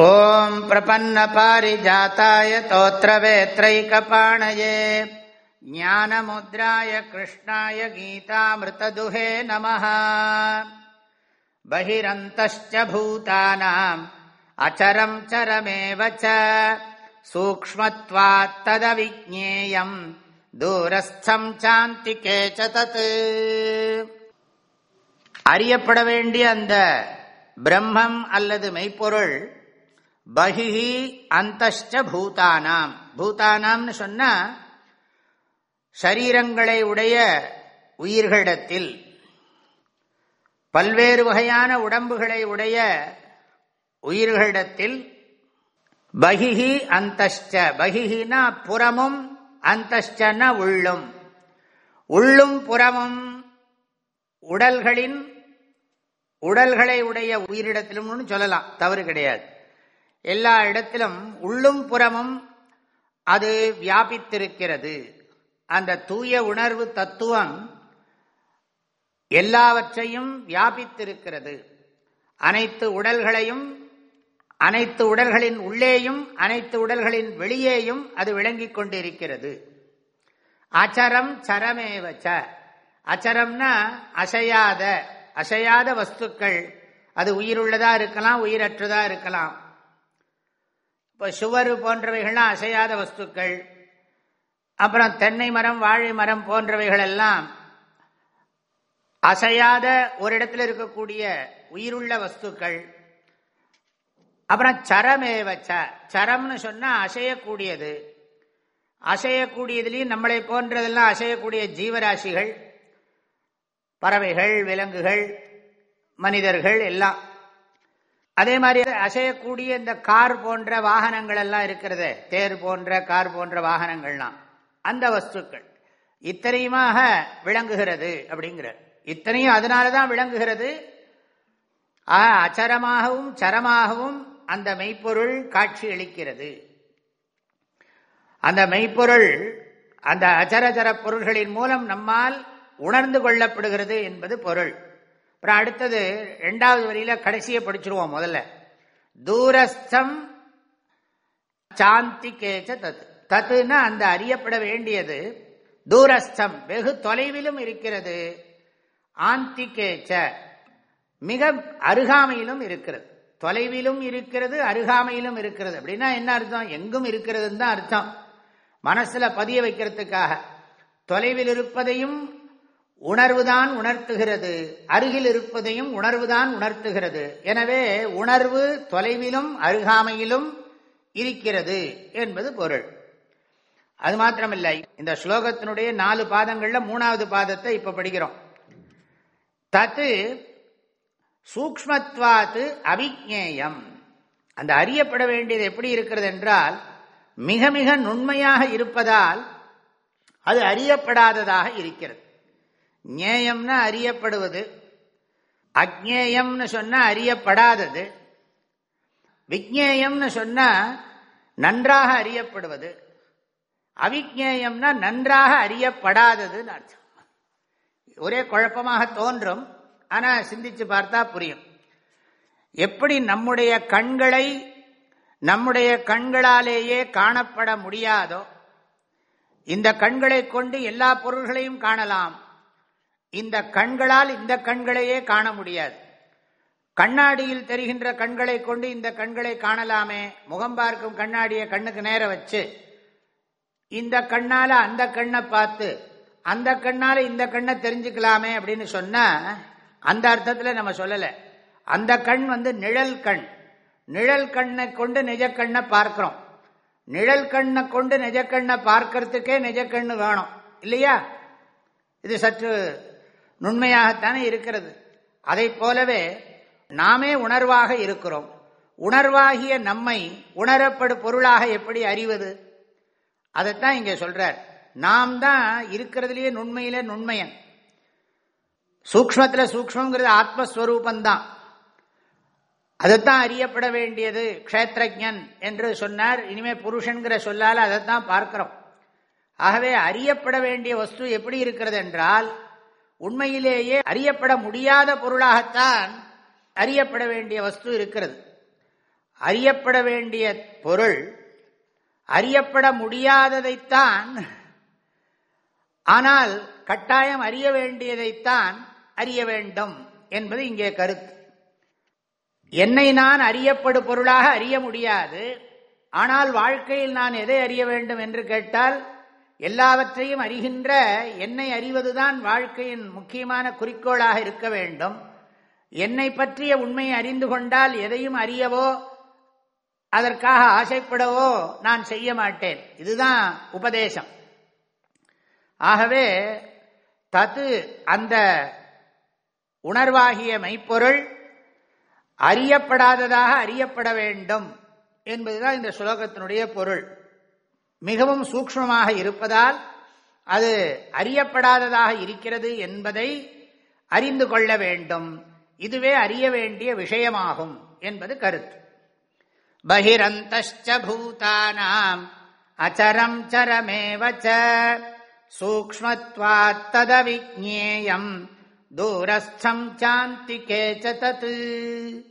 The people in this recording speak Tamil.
ॐ प्रपन्नपारिजाताय तोत्रवेत्रैकपाणये ज्ञानमुद्राय कृष्णाय गीतामृतदुहे नमः बहिरन्तश्च भूतानाम् अचरम् चरमेव च सूक्ष्मत्वात्तदविज्ञेयम् தூரஸ்தம் சாந்திக்கே சதத் அறியப்பட வேண்டிய அந்த பிரம்மம் அல்லது மெய்ப்பொருள் பகிஹி அந்தஷ்ட பூதானாம் பூதானாம்னு சொன்னா சரீரங்களை உடைய உயிர்களிடத்தில் பல்வேறு வகையான உடம்புகளை உடைய உயிர்களிடத்தில் பகிஹி அந்தஷ்ட பகிஹினா புறமும் அந்தஷ்டன உள்ளும். உள்ளும் புறமும் உடல்களின் உடல்களை உடைய உயிரிடத்திலும் சொல்லலாம் தவறு கிடையாது. எல்லா இடத்திலும் உள்ளும் புறமும் அது வியாபித்திருக்கிறது. அந்த தூய உணர்வு தத்துவம் எல்லாவற்றையும் வியாபித்திருக்கிறது. அனைத்து உடல்களையும் அனைத்து உடல்களின் உள்ளேயும் அனைத்து உடல்களின் வெளியேயும் அது விளங்கிக் கொண்டிருக்கிறது. அச்சரம் சரமேவச்ச அச்சரம்னா அசையாத அசையாத வஸ்துக்கள். அது உயிருள்ளதா இருக்கலாம் உயிரற்றதா இருக்கலாம். இப்போ சுவர் போன்றவைகள்லாம் அசையாத வஸ்துக்கள் அப்புறம் தென்னை மரம் வாழை மரம் போன்றவைகள் எல்லாம் அசையாத ஒரு இடத்துல இருக்கக்கூடிய உயிருள்ள வஸ்துக்கள். அப்புறம் சரமேவச்ச சரம்னு சொன்னால் அசையக்கூடியது. அசையக்கூடியதுலேயும் நம்மளை போன்றதெல்லாம் அசையக்கூடிய ஜீவராசிகள் பறவைகள் விலங்குகள் மனிதர்கள் எல்லாம் அதே மாதிரி அசையக்கூடிய இந்த கார் போன்ற வாகனங்கள் எல்லாம் இருக்கிறது. தேர் போன்ற கார் போன்ற வாகனங்கள்லாம். அந்த வஸ்துக்கள். இத்தனையுமாக விளங்குகிறது அப்படிங்கிற. இத்தனையும் அதனாலதான் விளங்குகிறது. அச்சரமாகவும் சரமாகவும் அந்த மெய்ப்பொருள் காட்சி அளிக்கிறது. அந்த மெய்ப்பொருள் அந்த அச்சரச்சர பொருள்களின் மூலம் நம்மால் உணர்ந்து கொள்ளப்படுகிறது என்பது பொருள். அப்புறம் அடுத்தது ரெண்டாவது வரியில கடைசியை படிச்சிருவோம் முதல்ல. தூரஸ்தம் சாந்தி கேச்ச தத்து தத்துனா அந்த அறியப்பட வேண்டியது. தூரஸ்தம் வெகு தொலைவிலும் இருக்கிறது. ஆந்தி கேச்ச மிக அருகாமையிலும் இருக்கிறது. தொலைவிலும் இருக்கிறது அருகாமையிலும் இருக்கிறது. அப்படின்னா என்ன அர்த்தம்? எங்கும் இருக்கிறதுன்னு தான் அர்த்தம். மனசுல பதிய வைக்கிறதுக்காக. தொலைவில் இருப்பதையும் உணர்வுதான் உணர்த்துகிறது. அருகில் இருப்பதையும் உணர்வுதான் உணர்த்துகிறது. எனவே உணர்வு தொலைவிலும் அருகாமையிலும் இருக்கிறது என்பது பொருள். அது மாத்திரமில்லை. இந்த ஸ்லோகத்தினுடைய நாலு பாதங்கள்ல மூணாவது பாதத்தை இப்ப படிக்கிறோம். தத்து சூக்மத்வாத்து அவிஜேயம் அந்த அறியப்பட வேண்டியது எப்படி இருக்கிறது என்றால் மிக மிக நுண்மையாக இருப்பதால் அது அறியப்படாததாக இருக்கிறது. ஞேயம்னா அறியப்படுவது அக்ஞேயம்னு சொன்னா அறியப்படாதது விஜேயம்னு சொன்னா நன்றாக அறியப்படுவது அவிஜேயம்னா நன்றாக அறியப்படாததுன்னு அர்த்தம். ஒரே குழப்பமாக தோன்றும் ஆனா சிந்திச்சு பார்த்தா புரியும். எப்படி நம்முடைய கண்களை நம்முடைய கண்களாலேயே காணப்பட முடியாதோ இந்த கண்களை கொண்டு எல்லா பொருள்களையும் காணலாம். இந்த கண்களால் இந்த கண்களையே காண முடியாது. கண்ணாடியில் தெரிகின்ற கண்களை கொண்டு இந்த கண்களை காணலாமே. முகம் பார்க்கும் கண்ணாடியை கண்ணுக்கு நேர வச்சு இந்த கண்ணால அந்த கண்ணை பார்த்து அந்த கண்ணால இந்த கண்ணை தெரிஞ்சுக்கலாமே அப்படின்னு சொன்னா அந்த அர்த்தத்தில் நம்ம சொல்லலை. அந்த கண் வந்து நிழல் கண். நிழல் கண்ணை கொண்டு நிஜ கண்ணை பார்க்கிறோம். நிழல் கண்ணை கொண்டு நிஜ கண்ணை பார்க்கறதுக்கே நிஜ கண்ணு வேணும். இல்லையா? இது சற்று நுண்மையாகத்தானே இருக்கிறது. அதை போலவே நாமே உணர்வாக இருக்கிறோம். உணர்வாகிய நம்மை உணரப்படு பொருளாக எப்படி அறிவது? அதைத்தான் இங்க சொல்றார். நாம் தான் இருக்கிறதுலயே நுண்மையில நுண்மையன். சூக்மத்தில் சூக்மங்கிறது ஆத்மஸ்வரூபந்தான். அதைத்தான் அறியப்பட வேண்டியது க்ஷேத்திரஜன் என்று சொன்னார். இனிமே புருஷன்கிற சொல்லால் அதைத்தான் பார்க்கிறோம். ஆகவே அறியப்பட வேண்டிய வஸ்து எப்படி இருக்கிறது என்றால் உண்மையிலேயே அறியப்பட முடியாத பொருளாகத்தான் அறியப்பட வேண்டிய வஸ்து இருக்கிறது. அறியப்பட வேண்டிய பொருள் அறியப்பட முடியாததைத்தான் ஆனால் கட்டாயம் அறிய வேண்டியதைத்தான் அறிய வேண்டும் என்பது இங்கே கருத்து. என்னை நான் அறியப்படு பொருளாக அறிய முடியாது ஆனால் வாழ்க்கையில் நான் எதை அறிய வேண்டும் என்று கேட்டால் எல்லாவற்றையும் அறிகின்ற என்னை அறிவதுதான் வாழ்க்கையின் முக்கியமான குறிக்கோளாக இருக்க வேண்டும். என்னை பற்றிய உண்மையை அறிந்து கொண்டால் எதையும் அறியவோ அதற்காக ஆசைப்படவோ நான் செய்ய மாட்டேன். இதுதான் உபதேசம். ஆகவே தது அந்த உணர்வாகிய மெய்ப்பொருள் அறியப்படாததாக அறியப்பட வேண்டும் என்பதுதான் இந்த சுலோகத்தினுடைய பொருள். மிகவும் சூக்மமாக இருப்பதால் அது அறியப்படாததாக இருக்கிறது என்பதை அறிந்து கொள்ள வேண்டும். இதுவே அறிய வேண்டிய விஷயமாகும் என்பது கருத்து. பகிரந்த பூதானாம் அச்சரம் சரமேவச்ச சூக்மத்வாத்ததவிஜேயம் தூரஸ்தம் சாந்திகே தத்து